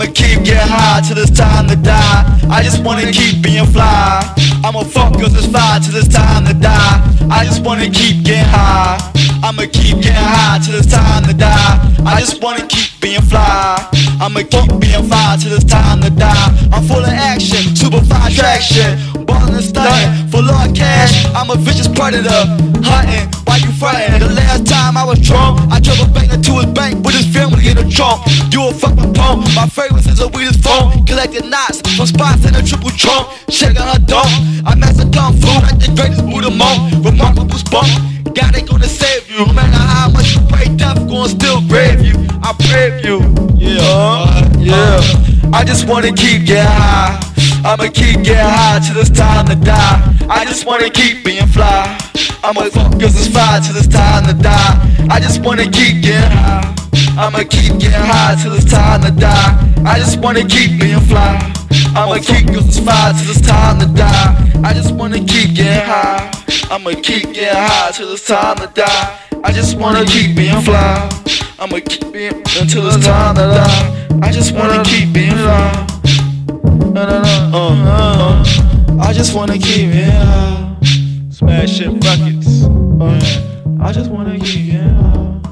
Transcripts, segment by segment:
I'ma keep getting high till it's time to die. I just wanna keep being fly. I'ma fuck cause it's fly till it's time to die. I just wanna keep getting high. I'ma keep getting high till it's time to die. I just wanna keep being fly. I'ma keep being fly till it's time to die. I'm full of action, super fly traction. Ballin' and stuntin', full of cash. I'm a vicious predator, hunting. Why you frontin'? The last time I was drunk, I drove a You a fucking punk. My fragrance is a weed's phone. Collecting knots from spots in a triple trunk. Shaking her dome. I master kung fu like the greatest Buddha monk. Remarkable spunk. God ain't gonna save you. No matter how much you pray, death gonna still grave you. I brave you. Yeah, uh, yeah. I just wanna keep getting high. I'ma keep getting high till it's time to die. I just wanna keep being fly. I'ma fuck cause it's fly till it's time to die. I just wanna keep getting high. I'ma keep getting high till it's time to die. I just wanna keep being fly. I'ma keep it's fly till it's time to die. I just wanna keep getting high. I'ma keep getting high till it's time to die. I just wanna keep being fly. I'ma keep being until it's time to die. I just wanna keep being fly. Uh, uh, I just wanna keep it high. Smashing buckets. Uh, I just wanna keep it high.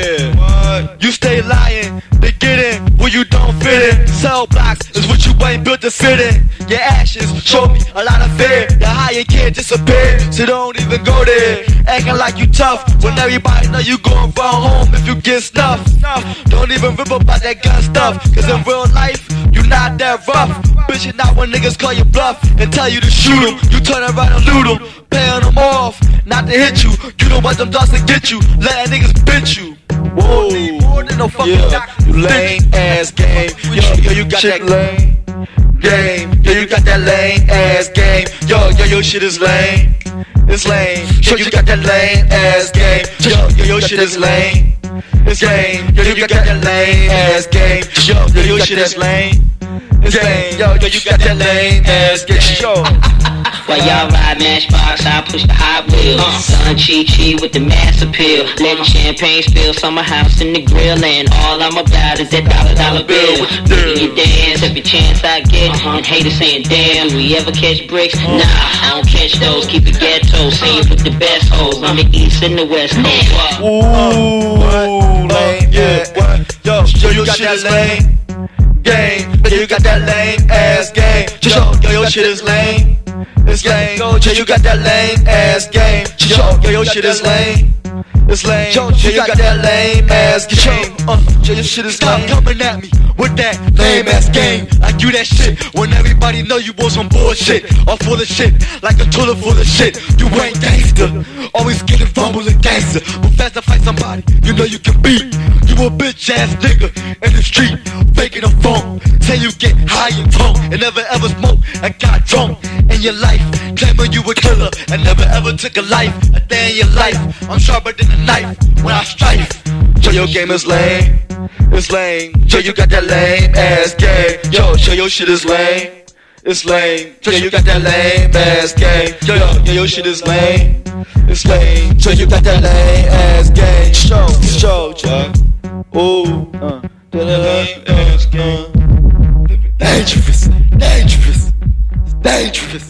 You stay lying, they get in where you don't fit in. Cell blocks is what you ain't built to fit in. Your actions show me a lot of fear. The high can't disappear, so don't even go there. Acting like you tough when everybody know you going run home if you get snuffed. Don't even rip about that gun stuff, cause in real life, you not that rough. Bitch, you not when niggas call you bluff and tell you to shoot them. You turn around and loot them, paying them off, not to hit you. You don't want them dogs to get you, letting niggas bitch you. Whoa, more than no fucking Yeah, you lame ass game. Yo, yo, you got that lame game. Yo, you got that lame ass game. Yo, yo, your shit is lame. It's lame. Yo, you got that lame ass game. Yo, yo, your shit is lame. It's lame. Yo, you got that lame ass game. Yo, yo, your shit is lame. It's lame. Yo, yo, you got that lame ass game. Yo. While y'all ride Matchbox, I push the Hot Wheels. Uh. Sun Chi Chi with the mass appeal. Uh. Letting champagne spill, summer house in the grill. And all I'm about is that dollar dollar bill. Making you dance every chance I get. Uh-huh. And haters saying, damn, we ever catch bricks? Uh-huh. Nah, I don't catch those. Keep it ghetto. Uh-huh. Same with the best hoes on the east and the west coast. Ooh, uh, lame, yeah. Yo, yo, you got that lame game. Yo, you got that lame ass game. Yo, yo, your shit is lame. It's lame. Yo, you got that lame ass game. Yo, yo, your shit is lame. It's lame. Yo, you got that lame ass game. Uh, yo, your shit is lame. Stop coming at me with that lame ass game. Like you that shit when everybody know you was on bullshit. Or full of shit, like a toilet full of shit. You ain't gangster. Always getting fumbling gangster. But fast to fight somebody, you know you can beat. You a bitch ass nigga in the street, Say you get high and drunk and never ever smoke and got drunk in your life. Claiming you a killer and never ever took a life. A day in your life, I'm sharper than a knife when I strike. Show your game is lame, it's lame. Show you got that lame ass game. Yo, show your shit is lame. It's lame. Show you got that lame ass game. Yo, yo, yo, your shit is lame. It's lame. Show you got that lame ass game. Show, show, show. Ooh, uh, that lame ass game. Dangerous.